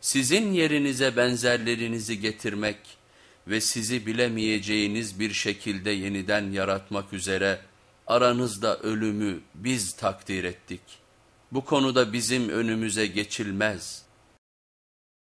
Sizin yerinize benzerlerinizi getirmek ve sizi bilemeyeceğiniz bir şekilde yeniden yaratmak üzere aranızda ölümü biz takdir ettik. Bu konuda bizim önümüze geçilmez.''